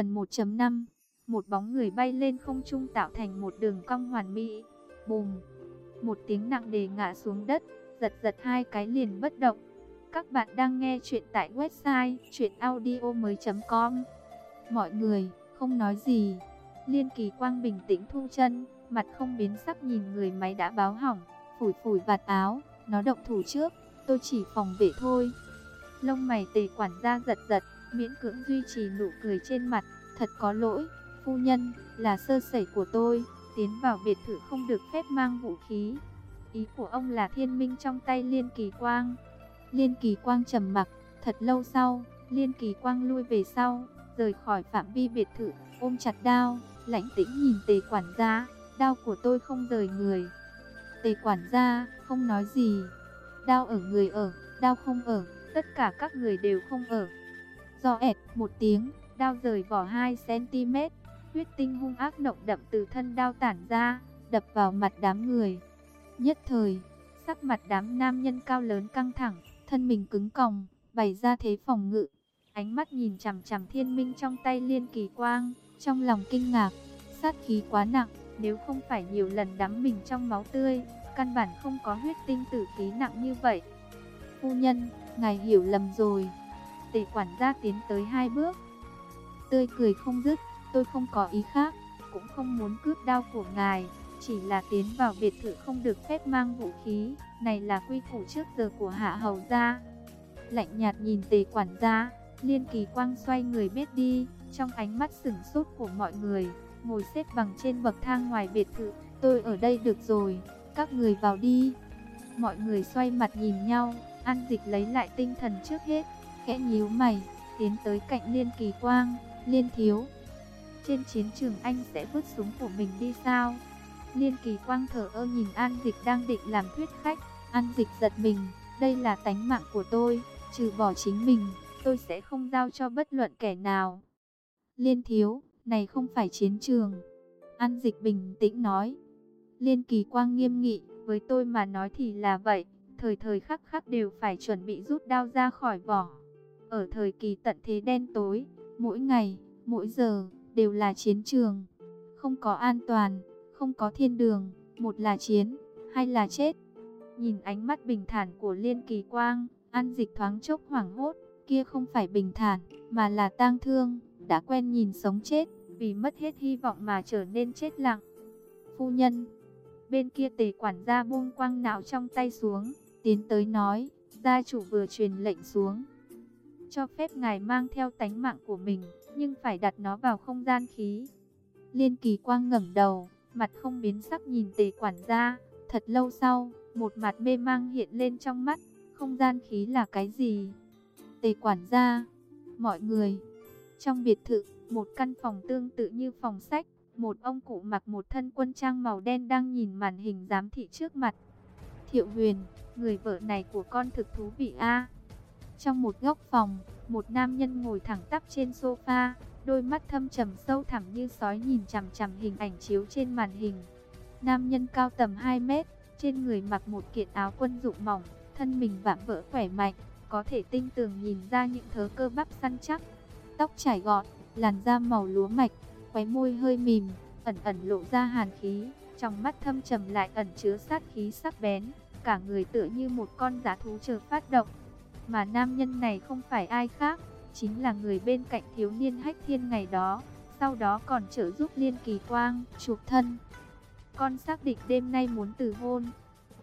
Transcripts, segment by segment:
Phần 1.5 Một bóng người bay lên không trung tạo thành một đường cong hoàn mỹ. Bùm! Một tiếng nặng đề ngã xuống đất, giật giật hai cái liền bất động. Các bạn đang nghe chuyện tại website chuyenaudio.com Mọi người, không nói gì. Liên kỳ quang bình tĩnh thu chân, mặt không biến sắc nhìn người máy đã báo hỏng, phủi phủi vạt áo, nó động thủ trước, tôi chỉ phòng vệ thôi. Lông mày tề quản gia giật giật, miễn cưỡng duy trì nụ cười trên mặt, thật có lỗi, phu nhân, là sơ sẩy của tôi, tiến vào biệt thự không được phép mang vũ khí. Ý của ông là thiên minh trong tay Liên Kỳ Quang. Liên Kỳ Quang trầm mặc, thật lâu sau, Liên Kỳ Quang lui về sau, rời khỏi phạm vi biệt thự, ôm chặt đao, lãnh tĩnh nhìn tề quản gia, đao của tôi không rời người. Tề quản gia, không nói gì, đao ở người ở, đao không ở, tất cả các người đều không ở. Do ẹt một tiếng, đao rời vỏ 2cm, huyết tinh hung ác động đậm từ thân đao tản ra, đập vào mặt đám người. Nhất thời, sắc mặt đám nam nhân cao lớn căng thẳng, thân mình cứng còng, bày ra thế phòng ngự. Ánh mắt nhìn chằm chằm thiên minh trong tay liên kỳ quang, trong lòng kinh ngạc, sát khí quá nặng, nếu không phải nhiều lần đắm mình trong máu tươi, căn bản không có huyết tinh tử khí nặng như vậy. Phu nhân, ngài hiểu lầm rồi. Tề quản gia tiến tới hai bước. Tươi cười không dứt, tôi không có ý khác, cũng không muốn cướp đao của ngài, chỉ là tiến vào biệt thự không được phép mang vũ khí, này là quy củ trước giờ của hạ hầu gia. Lạnh nhạt nhìn tề quản gia, liên kỳ quang xoay người biết đi, trong ánh mắt sửng sốt của mọi người, ngồi xếp bằng trên bậc thang ngoài biệt thự, tôi ở đây được rồi, các người vào đi. Mọi người xoay mặt nhìn nhau, An Dịch lấy lại tinh thần trước hết, khẽ nhíu mày, tiến tới cạnh Liên Kỳ Quang, Liên Thiếu. Trên chiến trường anh sẽ vứt súng của mình đi sao? Liên Kỳ Quang thở ơ nhìn An Dịch đang định làm thuyết khách, An Dịch giật mình, đây là tánh mạng của tôi, trừ bỏ chính mình, tôi sẽ không giao cho bất luận kẻ nào. Liên Thiếu, này không phải chiến trường. An Dịch bình tĩnh nói. Liên Kỳ Quang nghiêm nghị, với tôi mà nói thì là vậy thời thời khắc khắc đều phải chuẩn bị rút đao ra khỏi vỏ. Ở thời kỳ tận thế đen tối, mỗi ngày, mỗi giờ, đều là chiến trường. Không có an toàn, không có thiên đường, một là chiến, hai là chết. Nhìn ánh mắt bình thản của Liên Kỳ Quang, An Dịch thoáng chốc hoảng hốt, kia không phải bình thản, mà là tang thương, đã quen nhìn sống chết, vì mất hết hy vọng mà trở nên chết lặng. Phu nhân, bên kia tề quản gia buông quang não trong tay xuống, tiến tới nói, gia chủ vừa truyền lệnh xuống. Cho phép ngài mang theo tánh mạng của mình, nhưng phải đặt nó vào không gian khí. Liên kỳ quang ngẩng đầu, mặt không biến sắc nhìn tề quản gia, thật lâu sau, một mặt mê mang hiện lên trong mắt, không gian khí là cái gì? Tề quản gia, mọi người, trong biệt thự, một căn phòng tương tự như phòng sách, một ông cụ mặc một thân quân trang màu đen đang nhìn màn hình giám thị trước mặt. Thiệu Huyền, người vợ này của con thực thú vị a. Trong một góc phòng, một nam nhân ngồi thẳng tắp trên sofa, đôi mắt thâm trầm sâu thẳm như sói nhìn chằm chằm hình ảnh chiếu trên màn hình. Nam nhân cao tầm 2 mét, trên người mặc một kiện áo quân dụng mỏng, thân mình vạm vỡ khỏe mạnh, có thể tinh tường nhìn ra những thớ cơ bắp săn chắc. Tóc trải gọn, làn da màu lúa mạch, khóe môi hơi mềm, ẩn ẩn lộ ra hàn khí, trong mắt thâm trầm lại ẩn chứa sát khí sắc bén cả người tựa như một con giá thú chờ phát động. Mà nam nhân này không phải ai khác, chính là người bên cạnh thiếu niên hách thiên ngày đó, sau đó còn trợ giúp liên kỳ quang, chuộc thân. Con xác định đêm nay muốn từ hôn.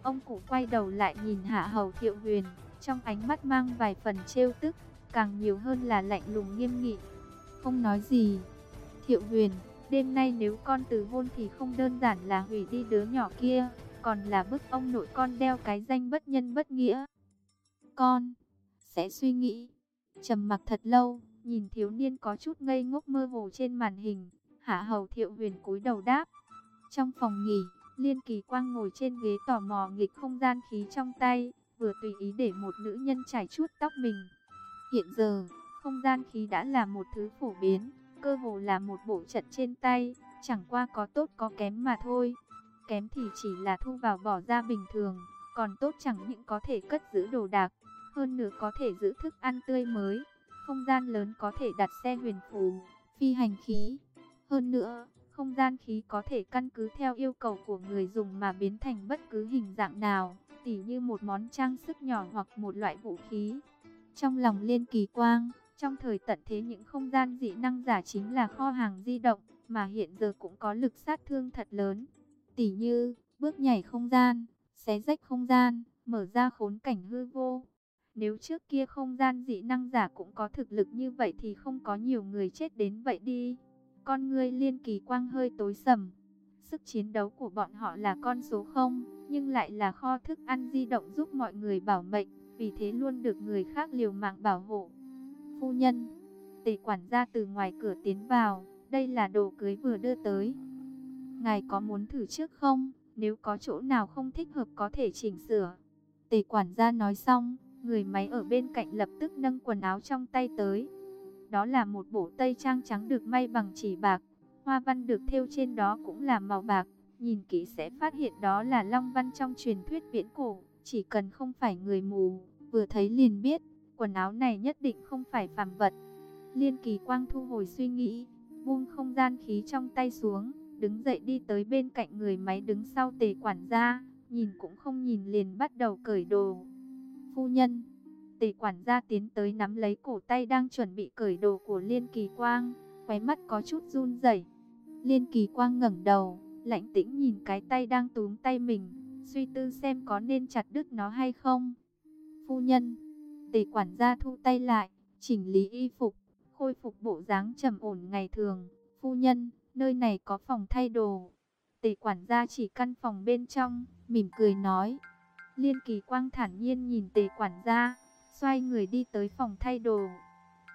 Ông cụ quay đầu lại nhìn hạ hầu thiệu huyền, trong ánh mắt mang vài phần trêu tức, càng nhiều hơn là lạnh lùng nghiêm nghị. Không nói gì. Thiệu huyền, đêm nay nếu con từ hôn thì không đơn giản là hủy đi đứa nhỏ kia, còn là bức ông nội con đeo cái danh bất nhân bất nghĩa. Con sẽ suy nghĩ. Trầm mặc thật lâu, nhìn thiếu niên có chút ngây ngốc mơ hồ trên màn hình, Hạ Hầu Thiệu Huyền cúi đầu đáp. Trong phòng nghỉ, Liên Kỳ Quang ngồi trên ghế tò mò nghịch không gian khí trong tay, vừa tùy ý để một nữ nhân trải chút tóc mình. Hiện giờ, không gian khí đã là một thứ phổ biến, cơ hồ là một bộ trận trên tay, chẳng qua có tốt có kém mà thôi kém thì chỉ là thu vào bỏ ra bình thường, còn tốt chẳng những có thể cất giữ đồ đạc, hơn nữa có thể giữ thức ăn tươi mới, không gian lớn có thể đặt xe huyền phù, phi hành khí. Hơn nữa, không gian khí có thể căn cứ theo yêu cầu của người dùng mà biến thành bất cứ hình dạng nào, tỉ như một món trang sức nhỏ hoặc một loại vũ khí. Trong lòng Liên Kỳ Quang, trong thời tận thế những không gian dị năng giả chính là kho hàng di động, mà hiện giờ cũng có lực sát thương thật lớn. Tỉ như, bước nhảy không gian, xé rách không gian, mở ra khốn cảnh hư vô. Nếu trước kia không gian dị năng giả cũng có thực lực như vậy thì không có nhiều người chết đến vậy đi. Con người liên kỳ quang hơi tối sầm. Sức chiến đấu của bọn họ là con số không nhưng lại là kho thức ăn di động giúp mọi người bảo mệnh, vì thế luôn được người khác liều mạng bảo hộ. Phu nhân, tề quản gia từ ngoài cửa tiến vào, đây là đồ cưới vừa đưa tới. Ngài có muốn thử trước không? Nếu có chỗ nào không thích hợp có thể chỉnh sửa. Tề quản gia nói xong, người máy ở bên cạnh lập tức nâng quần áo trong tay tới. Đó là một bộ tây trang trắng được may bằng chỉ bạc, hoa văn được thêu trên đó cũng là màu bạc. Nhìn kỹ sẽ phát hiện đó là long văn trong truyền thuyết viễn cổ, chỉ cần không phải người mù, vừa thấy liền biết, quần áo này nhất định không phải phàm vật. Liên kỳ quang thu hồi suy nghĩ, buông không gian khí trong tay xuống, đứng dậy đi tới bên cạnh người máy đứng sau tề quản gia, nhìn cũng không nhìn liền bắt đầu cởi đồ. Phu nhân, tề quản gia tiến tới nắm lấy cổ tay đang chuẩn bị cởi đồ của Liên Kỳ Quang, khóe mắt có chút run rẩy. Liên Kỳ Quang ngẩng đầu, lạnh tĩnh nhìn cái tay đang túm tay mình, suy tư xem có nên chặt đứt nó hay không. Phu nhân, tề quản gia thu tay lại, chỉnh lý y phục, khôi phục bộ dáng trầm ổn ngày thường. Phu nhân, nơi này có phòng thay đồ. Tề quản gia chỉ căn phòng bên trong, mỉm cười nói. Liên kỳ quang thản nhiên nhìn tề quản gia, xoay người đi tới phòng thay đồ.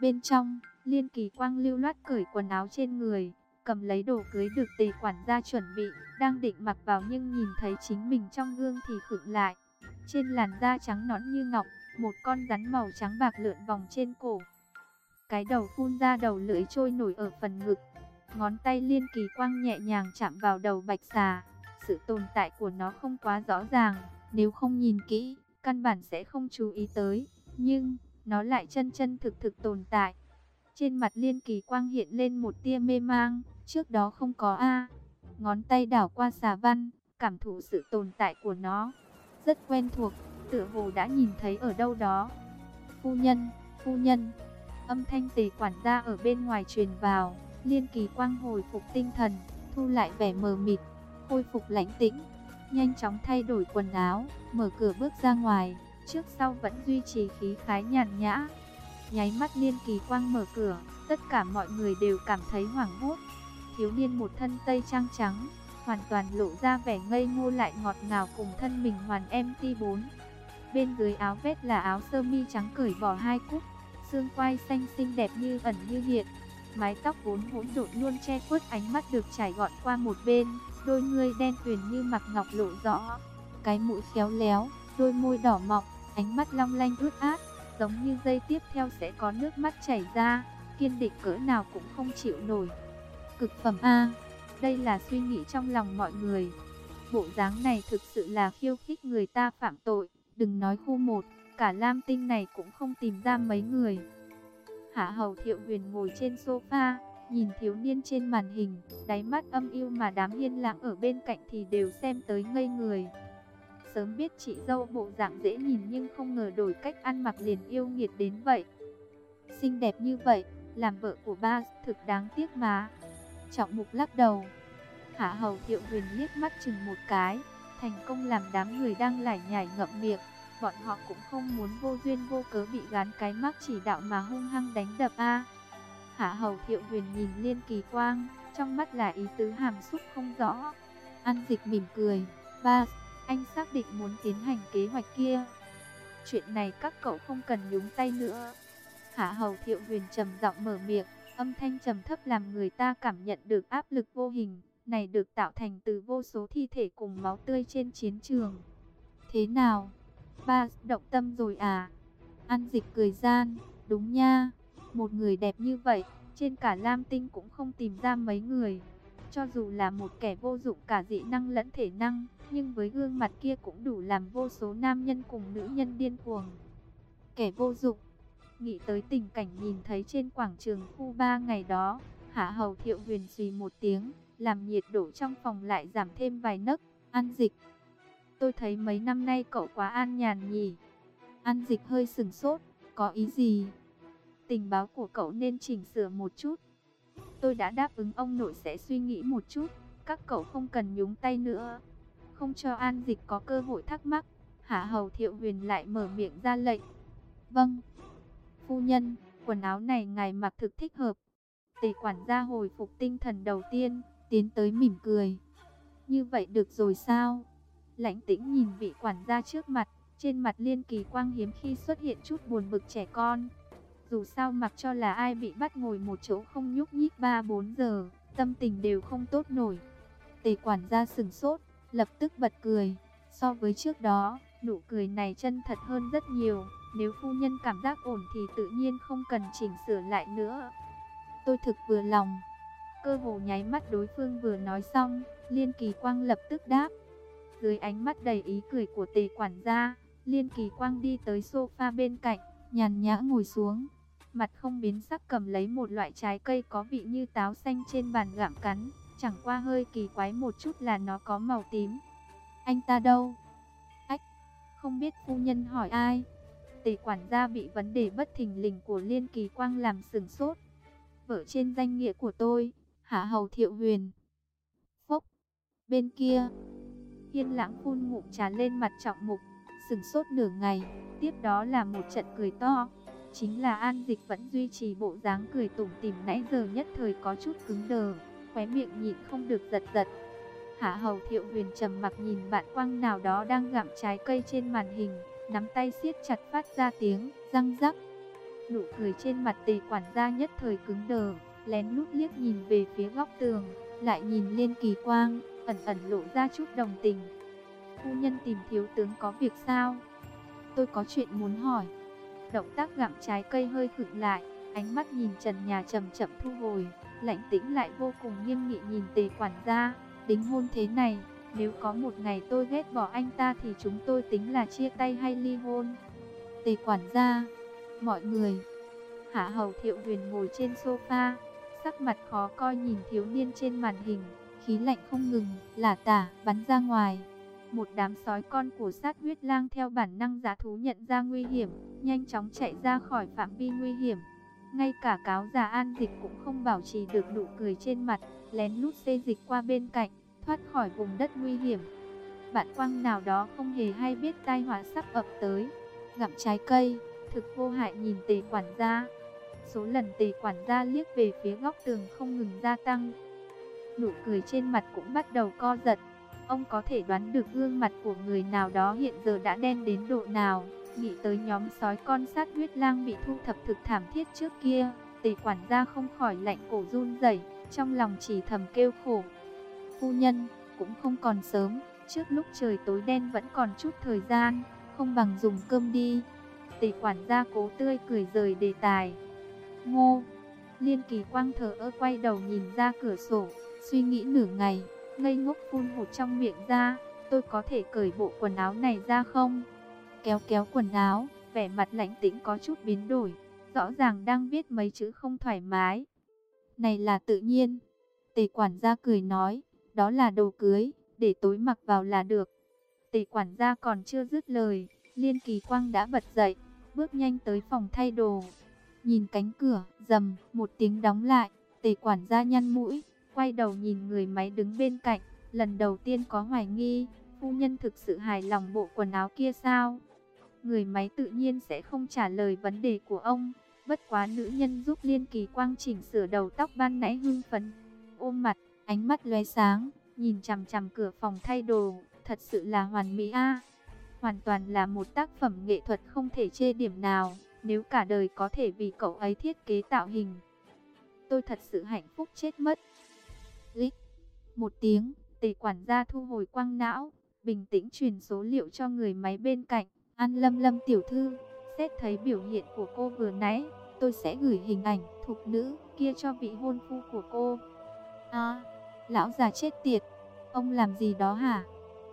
Bên trong, liên kỳ quang lưu loát cởi quần áo trên người, cầm lấy đồ cưới được tề quản gia chuẩn bị, đang định mặc vào nhưng nhìn thấy chính mình trong gương thì khựng lại. Trên làn da trắng nõn như ngọc, một con rắn màu trắng bạc lượn vòng trên cổ. Cái đầu phun ra đầu lưỡi trôi nổi ở phần ngực, Ngón tay liên kỳ quang nhẹ nhàng chạm vào đầu bạch xà. Sự tồn tại của nó không quá rõ ràng, nếu không nhìn kỹ, căn bản sẽ không chú ý tới. Nhưng, nó lại chân chân thực thực tồn tại. Trên mặt liên kỳ quang hiện lên một tia mê mang, trước đó không có A. Ngón tay đảo qua xà văn, cảm thụ sự tồn tại của nó. Rất quen thuộc, tựa hồ đã nhìn thấy ở đâu đó. Phu nhân, phu nhân, âm thanh tề quản gia ở bên ngoài truyền vào. Liên kỳ quang hồi phục tinh thần, thu lại vẻ mờ mịt, khôi phục lãnh tĩnh, nhanh chóng thay đổi quần áo, mở cửa bước ra ngoài, trước sau vẫn duy trì khí khái nhàn nhã. Nháy mắt liên kỳ quang mở cửa, tất cả mọi người đều cảm thấy hoảng hốt. Thiếu niên một thân tây trang trắng, hoàn toàn lộ ra vẻ ngây ngô lại ngọt ngào cùng thân mình hoàn em ti bốn. Bên dưới áo vest là áo sơ mi trắng cởi bỏ hai cúc, xương quai xanh xinh đẹp như ẩn như hiện, Mái tóc vốn hỗn độn luôn che khuất ánh mắt được trải gọn qua một bên, đôi ngươi đen tuyền như mặt ngọc lộ rõ. Cái mũi khéo léo, đôi môi đỏ mọng, ánh mắt long lanh ướt át, giống như dây tiếp theo sẽ có nước mắt chảy ra, kiên định cỡ nào cũng không chịu nổi. Cực phẩm A, đây là suy nghĩ trong lòng mọi người. Bộ dáng này thực sự là khiêu khích người ta phạm tội, đừng nói khu một, cả Lam Tinh này cũng không tìm ra mấy người. Hạ Hầu Thiệu Huyền ngồi trên sofa, nhìn thiếu niên trên màn hình, đáy mắt âm yêu mà đám hiên lãng ở bên cạnh thì đều xem tới ngây người. Sớm biết chị dâu bộ dạng dễ nhìn nhưng không ngờ đổi cách ăn mặc liền yêu nghiệt đến vậy. Xinh đẹp như vậy, làm vợ của ba thực đáng tiếc mà. Trọng mục lắc đầu. Hạ Hầu Thiệu Huyền liếc mắt chừng một cái, thành công làm đám người đang lải nhải ngậm miệng bọn họ cũng không muốn vô duyên vô cớ bị gán cái mắc chỉ đạo mà hung hăng đánh đập a. Hạ Hầu Thiệu Huyền nhìn Liên Kỳ Quang, trong mắt là ý tứ hàm xúc không rõ. An Dịch mỉm cười, "Ba, anh xác định muốn tiến hành kế hoạch kia. Chuyện này các cậu không cần nhúng tay nữa." Hạ Hầu Thiệu Huyền trầm giọng mở miệng, âm thanh trầm thấp làm người ta cảm nhận được áp lực vô hình, này được tạo thành từ vô số thi thể cùng máu tươi trên chiến trường. Thế nào? Ba, động tâm rồi à? An dịch cười gian, đúng nha. Một người đẹp như vậy, trên cả Lam Tinh cũng không tìm ra mấy người. Cho dù là một kẻ vô dụng cả dị năng lẫn thể năng, nhưng với gương mặt kia cũng đủ làm vô số nam nhân cùng nữ nhân điên cuồng. Kẻ vô dụng, nghĩ tới tình cảnh nhìn thấy trên quảng trường khu ba ngày đó, Hạ hầu thiệu huyền xì một tiếng, làm nhiệt độ trong phòng lại giảm thêm vài nấc. ăn dịch. Tôi thấy mấy năm nay cậu quá an nhàn nhỉ. An dịch hơi sừng sốt, có ý gì? Tình báo của cậu nên chỉnh sửa một chút. Tôi đã đáp ứng ông nội sẽ suy nghĩ một chút, các cậu không cần nhúng tay nữa. Không cho an dịch có cơ hội thắc mắc, Hạ hầu thiệu huyền lại mở miệng ra lệnh. Vâng. Phu nhân, quần áo này ngài mặc thực thích hợp. Tề quản gia hồi phục tinh thần đầu tiên, tiến tới mỉm cười. Như vậy được rồi sao? Lãnh tĩnh nhìn vị quản gia trước mặt, trên mặt liên kỳ quang hiếm khi xuất hiện chút buồn bực trẻ con. Dù sao mặc cho là ai bị bắt ngồi một chỗ không nhúc nhích 3-4 giờ, tâm tình đều không tốt nổi. Tề quản gia sừng sốt, lập tức bật cười. So với trước đó, nụ cười này chân thật hơn rất nhiều. Nếu phu nhân cảm giác ổn thì tự nhiên không cần chỉnh sửa lại nữa. Tôi thực vừa lòng. Cơ hồ nháy mắt đối phương vừa nói xong, Liên Kỳ Quang lập tức đáp. Dưới ánh mắt đầy ý cười của tề quản gia, Liên Kỳ Quang đi tới sofa bên cạnh, nhàn nhã ngồi xuống. Mặt không biến sắc cầm lấy một loại trái cây có vị như táo xanh trên bàn gặm cắn. Chẳng qua hơi kỳ quái một chút là nó có màu tím. Anh ta đâu? Ách, không biết phu nhân hỏi ai? Tề quản gia bị vấn đề bất thình lình của Liên Kỳ Quang làm sừng sốt. Vợ trên danh nghĩa của tôi, Hạ Hầu Thiệu Huyền. Phốc, bên kia, Yên lãng phun ngụm trà lên mặt trọng mục, sừng sốt nửa ngày, tiếp đó là một trận cười to. Chính là An Dịch vẫn duy trì bộ dáng cười tủm tỉm nãy giờ nhất thời có chút cứng đờ, khóe miệng nhịn không được giật giật. Hạ Hầu Thiệu Huyền trầm mặc nhìn bạn quang nào đó đang gặm trái cây trên màn hình, nắm tay siết chặt phát ra tiếng răng rắc. Nụ cười trên mặt tề quản gia nhất thời cứng đờ, lén lút liếc nhìn về phía góc tường, lại nhìn lên kỳ quang, ẩn ẩn lộ ra chút đồng tình. Phu nhân tìm thiếu tướng có việc sao? Tôi có chuyện muốn hỏi. Động tác gặm trái cây hơi khựng lại, ánh mắt nhìn trần nhà chậm chậm thu hồi, lạnh tĩnh lại vô cùng nghiêm nghị nhìn tề quản gia, đính hôn thế này, nếu có một ngày tôi ghét bỏ anh ta thì chúng tôi tính là chia tay hay ly hôn. Tề quản gia, mọi người. Hạ hầu thiệu huyền ngồi trên sofa, sắc mặt khó coi nhìn thiếu niên trên màn hình, khí lạnh không ngừng, lả tả, bắn ra ngoài. Một đám sói con của sát huyết lang theo bản năng giá thú nhận ra nguy hiểm, nhanh chóng chạy ra khỏi phạm vi nguy hiểm. Ngay cả cáo già an dịch cũng không bảo trì được nụ cười trên mặt, lén lút xê dịch qua bên cạnh, thoát khỏi vùng đất nguy hiểm. Bạn quang nào đó không hề hay biết tai họa sắp ập tới. Gặm trái cây, thực vô hại nhìn tề quản gia. Số lần tề quản gia liếc về phía góc tường không ngừng gia tăng. Nụ cười trên mặt cũng bắt đầu co giật. Ông có thể đoán được gương mặt của người nào đó hiện giờ đã đen đến độ nào. Nghĩ tới nhóm sói con sát huyết lang bị thu thập thực thảm thiết trước kia. Tề quản gia không khỏi lạnh cổ run rẩy, trong lòng chỉ thầm kêu khổ. Phu nhân, cũng không còn sớm, trước lúc trời tối đen vẫn còn chút thời gian, không bằng dùng cơm đi. Tề quản gia cố tươi cười rời đề tài. Ngô, liên kỳ quang thở ơ quay đầu nhìn ra cửa sổ, suy nghĩ nửa ngày, ngây ngốc phun hột trong miệng ra, tôi có thể cởi bộ quần áo này ra không? Kéo kéo quần áo, vẻ mặt lạnh tĩnh có chút biến đổi, rõ ràng đang viết mấy chữ không thoải mái. Này là tự nhiên. Tề quản gia cười nói, đó là đồ cưới, để tối mặc vào là được. Tề quản gia còn chưa dứt lời, Liên Kỳ Quang đã bật dậy, bước nhanh tới phòng thay đồ. Nhìn cánh cửa, dầm, một tiếng đóng lại, tề quản gia nhăn mũi, quay đầu nhìn người máy đứng bên cạnh, lần đầu tiên có hoài nghi, phu nhân thực sự hài lòng bộ quần áo kia sao? Người máy tự nhiên sẽ không trả lời vấn đề của ông, bất quá nữ nhân giúp Liên Kỳ Quang chỉnh sửa đầu tóc ban nãy hưng phấn, ôm mặt, ánh mắt lóe sáng, nhìn chằm chằm cửa phòng thay đồ, thật sự là hoàn mỹ a. Hoàn toàn là một tác phẩm nghệ thuật không thể chê điểm nào, nếu cả đời có thể vì cậu ấy thiết kế tạo hình. Tôi thật sự hạnh phúc chết mất. Lít. Một tiếng, tề quản gia thu hồi quang não, bình tĩnh truyền số liệu cho người máy bên cạnh. An lâm lâm tiểu thư, xét thấy biểu hiện của cô vừa nãy, tôi sẽ gửi hình ảnh thục nữ kia cho vị hôn phu của cô. À, lão già chết tiệt, ông làm gì đó hả?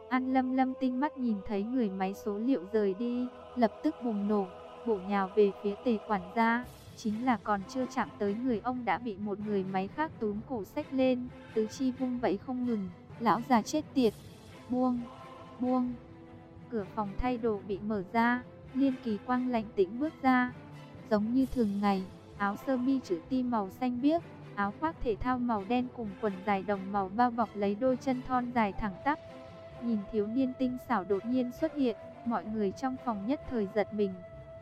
An lâm lâm tinh mắt nhìn thấy người máy số liệu rời đi, lập tức bùng nổ, bổ nhào về phía tề quản gia, Chính là còn chưa chạm tới người ông đã bị một người máy khác túm cổ xách lên, tứ chi vung vẫy không ngừng, lão già chết tiệt, buông, buông. Cửa phòng thay đồ bị mở ra, liên kỳ quang lạnh tĩnh bước ra, giống như thường ngày, áo sơ mi chữ ti màu xanh biếc, áo khoác thể thao màu đen cùng quần dài đồng màu bao bọc lấy đôi chân thon dài thẳng tắp. Nhìn thiếu niên tinh xảo đột nhiên xuất hiện, mọi người trong phòng nhất thời giật mình,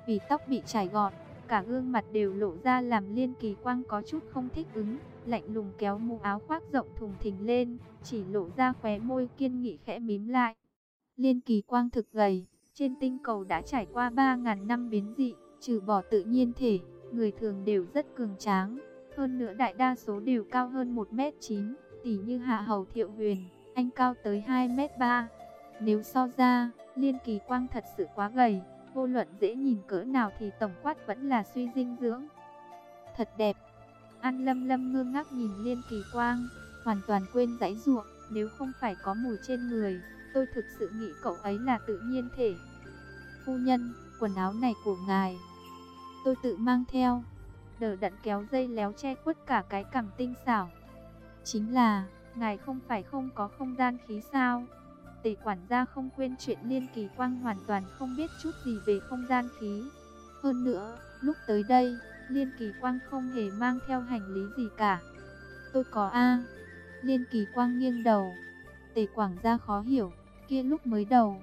vì tóc bị trải gọn, cả gương mặt đều lộ ra làm liên kỳ quang có chút không thích ứng, lạnh lùng kéo mũ áo khoác rộng thùng thình lên, chỉ lộ ra khóe môi kiên nghị khẽ mím lại. Liên kỳ quang thực gầy, trên tinh cầu đã trải qua 3.000 năm biến dị, trừ bỏ tự nhiên thể, người thường đều rất cường tráng. Hơn nữa đại đa số đều cao hơn 1m9, tỉ như Hạ Hầu Thiệu Huyền, anh cao tới 2m3. Nếu so ra, Liên Kỳ Quang thật sự quá gầy, vô luận dễ nhìn cỡ nào thì tổng quát vẫn là suy dinh dưỡng. Thật đẹp. An Lâm Lâm ngơ ngác nhìn Liên Kỳ Quang, hoàn toàn quên giãy ruộng, nếu không phải có mùi trên người, tôi thực sự nghĩ cậu ấy là tự nhiên thể. Phu nhân, quần áo này của ngài, tôi tự mang theo. Đờ đặn kéo dây léo che khuất cả cái cằm tinh xảo. Chính là, ngài không phải không có không gian khí sao? Tề quản gia không quên chuyện liên kỳ quang hoàn toàn không biết chút gì về không gian khí. Hơn nữa, lúc tới đây, liên kỳ quang không hề mang theo hành lý gì cả. Tôi có A. Liên kỳ quang nghiêng đầu. Tề quản gia khó hiểu, kia lúc mới đầu.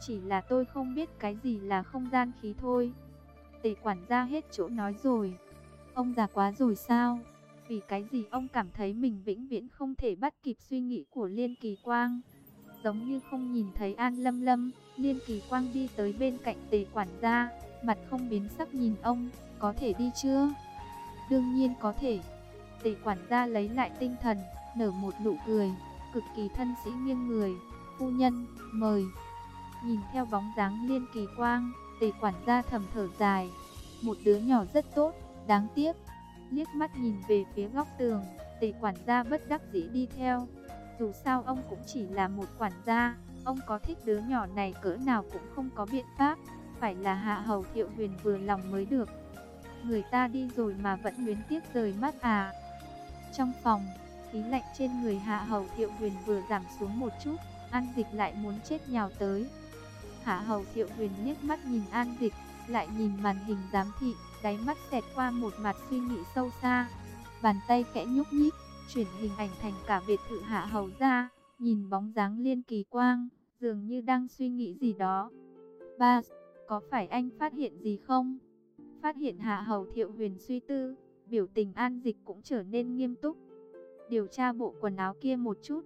Chỉ là tôi không biết cái gì là không gian khí thôi. Tề quản gia hết chỗ nói rồi. Ông già quá rồi sao? Vì cái gì ông cảm thấy mình vĩnh viễn không thể bắt kịp suy nghĩ của Liên Kỳ Quang? Giống như không nhìn thấy An Lâm Lâm, Liên Kỳ Quang đi tới bên cạnh tề quản gia, mặt không biến sắc nhìn ông, có thể đi chưa? Đương nhiên có thể. Tề quản gia lấy lại tinh thần, nở một nụ cười, cực kỳ thân sĩ nghiêng người. Phu nhân, mời. Nhìn theo bóng dáng Liên Kỳ Quang, tề quản gia thầm thở dài. Một đứa nhỏ rất tốt, đáng tiếc. Liếc mắt nhìn về phía góc tường, tề quản gia bất đắc dĩ đi theo. Dù sao ông cũng chỉ là một quản gia, ông có thích đứa nhỏ này cỡ nào cũng không có biện pháp, phải là hạ hầu thiệu huyền vừa lòng mới được. Người ta đi rồi mà vẫn luyến tiếc rời mắt à. Trong phòng, khí lạnh trên người hạ hầu thiệu huyền vừa giảm xuống một chút, an dịch lại muốn chết nhào tới. Hạ hầu thiệu huyền liếc mắt nhìn an dịch, lại nhìn màn hình giám thị, đáy mắt xẹt qua một mặt suy nghĩ sâu xa. Bàn tay khẽ nhúc nhích, chuyển hình ảnh thành cả biệt thự hạ hầu ra, nhìn bóng dáng liên kỳ quang, dường như đang suy nghĩ gì đó. Ba, có phải anh phát hiện gì không? Phát hiện hạ hầu thiệu huyền suy tư, biểu tình an dịch cũng trở nên nghiêm túc. Điều tra bộ quần áo kia một chút.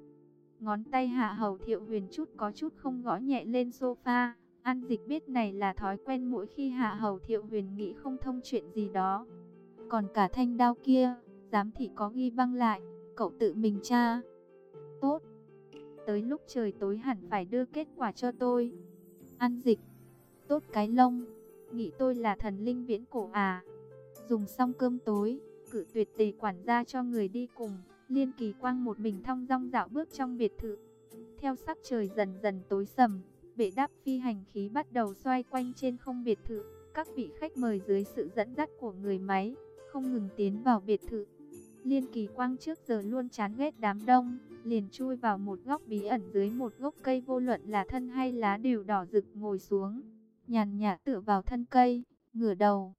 Ngón tay hạ hầu thiệu huyền chút có chút không gõ nhẹ lên sofa. An dịch biết này là thói quen mỗi khi hạ hầu thiệu huyền nghĩ không thông chuyện gì đó. Còn cả thanh đao kia, giám thị có ghi băng lại, cậu tự mình tra. Tốt. Tới lúc trời tối hẳn phải đưa kết quả cho tôi. An dịch. Tốt cái lông. Nghĩ tôi là thần linh viễn cổ à. Dùng xong cơm tối, cử tuyệt tề quản gia cho người đi cùng. Liên kỳ quang một mình thong dong dạo bước trong biệt thự. Theo sắc trời dần dần tối sầm, bệ đáp phi hành khí bắt đầu xoay quanh trên không biệt thự. Các vị khách mời dưới sự dẫn dắt của người máy, không ngừng tiến vào biệt thự. Liên kỳ quang trước giờ luôn chán ghét đám đông, liền chui vào một góc bí ẩn dưới một gốc cây vô luận là thân hay lá đều đỏ rực ngồi xuống. Nhàn nhã tựa vào thân cây, ngửa đầu.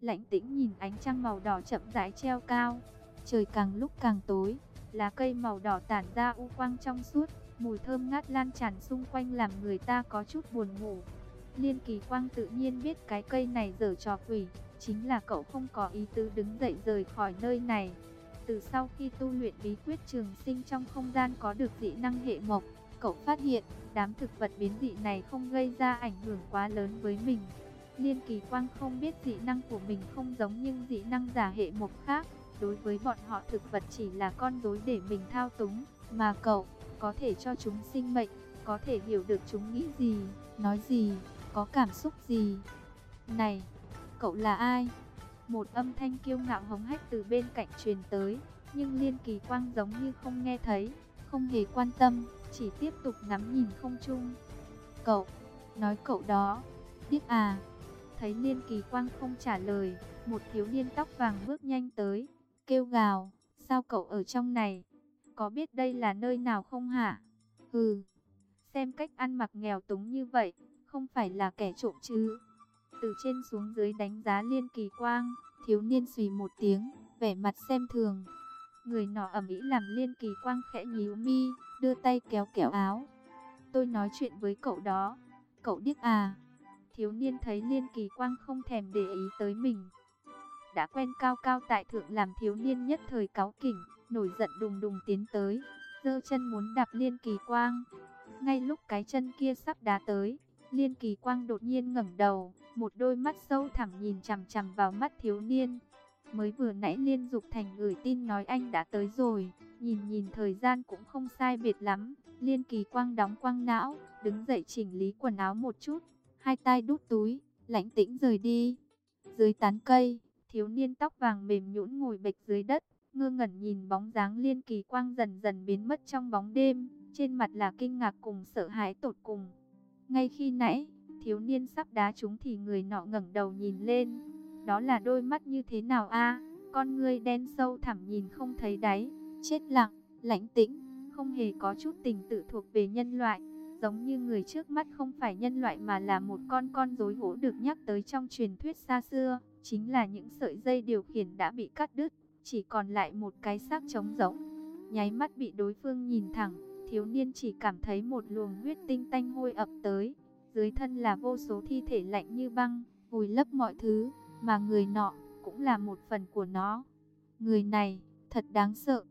Lạnh tĩnh nhìn ánh trăng màu đỏ chậm rãi treo cao. Trời càng lúc càng tối, lá cây màu đỏ tản ra u quang trong suốt, mùi thơm ngát lan tràn xung quanh làm người ta có chút buồn ngủ. Liên kỳ quang tự nhiên biết cái cây này dở trò quỷ, chính là cậu không có ý tứ đứng dậy rời khỏi nơi này. Từ sau khi tu luyện bí quyết trường sinh trong không gian có được dị năng hệ mộc, cậu phát hiện đám thực vật biến dị này không gây ra ảnh hưởng quá lớn với mình. Liên kỳ quang không biết dị năng của mình không giống nhưng dị năng giả hệ mộc khác. Đối với bọn họ thực vật chỉ là con rối để mình thao túng, mà cậu có thể cho chúng sinh mệnh, có thể hiểu được chúng nghĩ gì, nói gì, có cảm xúc gì. Này, cậu là ai? Một âm thanh kiêu ngạo hống hách từ bên cạnh truyền tới, nhưng Liên Kỳ Quang giống như không nghe thấy, không hề quan tâm, chỉ tiếp tục ngắm nhìn không chung. Cậu, nói cậu đó, biết à? Thấy Liên Kỳ Quang không trả lời, Một thiếu niên tóc vàng bước nhanh tới, kêu gào, sao cậu ở trong này? Có biết đây là nơi nào không hả? Hừ, xem cách ăn mặc nghèo túng như vậy, không phải là kẻ trộm chứ? Từ trên xuống dưới đánh giá liên kỳ quang, thiếu niên xùy một tiếng, vẻ mặt xem thường. Người nọ ẩm ý làm liên kỳ quang khẽ nhíu mi, đưa tay kéo kéo áo. Tôi nói chuyện với cậu đó, cậu điếc à? Thiếu niên thấy liên kỳ quang không thèm để ý tới mình. Đã quen cao cao tại thượng làm thiếu niên nhất thời cáo kỉnh, nổi giận đùng đùng tiến tới, giơ chân muốn đạp liên kỳ quang. Ngay lúc cái chân kia sắp đá tới, liên kỳ quang đột nhiên ngẩng đầu, một đôi mắt sâu thẳm nhìn chằm chằm vào mắt thiếu niên. Mới vừa nãy Liên Dục Thành gửi tin nói anh đã tới rồi, nhìn nhìn thời gian cũng không sai biệt lắm. Liên Kỳ Quang đóng quang não, đứng dậy chỉnh lý quần áo một chút, hai tay đút túi, lãnh tĩnh rời đi. Dưới tán cây, thiếu niên tóc vàng mềm nhũn ngồi bệt dưới đất, ngơ ngẩn nhìn bóng dáng Liên Kỳ Quang dần dần biến mất trong bóng đêm, trên mặt là kinh ngạc cùng sợ hãi tột cùng. Ngay khi nãy, thiếu niên sắp đá chúng thì người nọ ngẩng đầu nhìn lên. Đó là đôi mắt như thế nào a? Con ngươi đen sâu thẳm nhìn không thấy đáy, chết lặng, lãnh tĩnh, không hề có chút tình tự thuộc về nhân loại, giống như người trước mắt không phải nhân loại mà là một con con rối gỗ được nhắc tới trong truyền thuyết xa xưa, chính là những sợi dây điều khiển đã bị cắt đứt, chỉ còn lại một cái xác trống rỗng. Nháy mắt bị đối phương nhìn thẳng, thiếu niên chỉ cảm thấy một luồng huyết tinh tanh hôi ập tới, dưới thân là vô số thi thể lạnh như băng, vùi lấp mọi thứ, mà người nọ cũng là một phần của nó. Người này thật đáng sợ.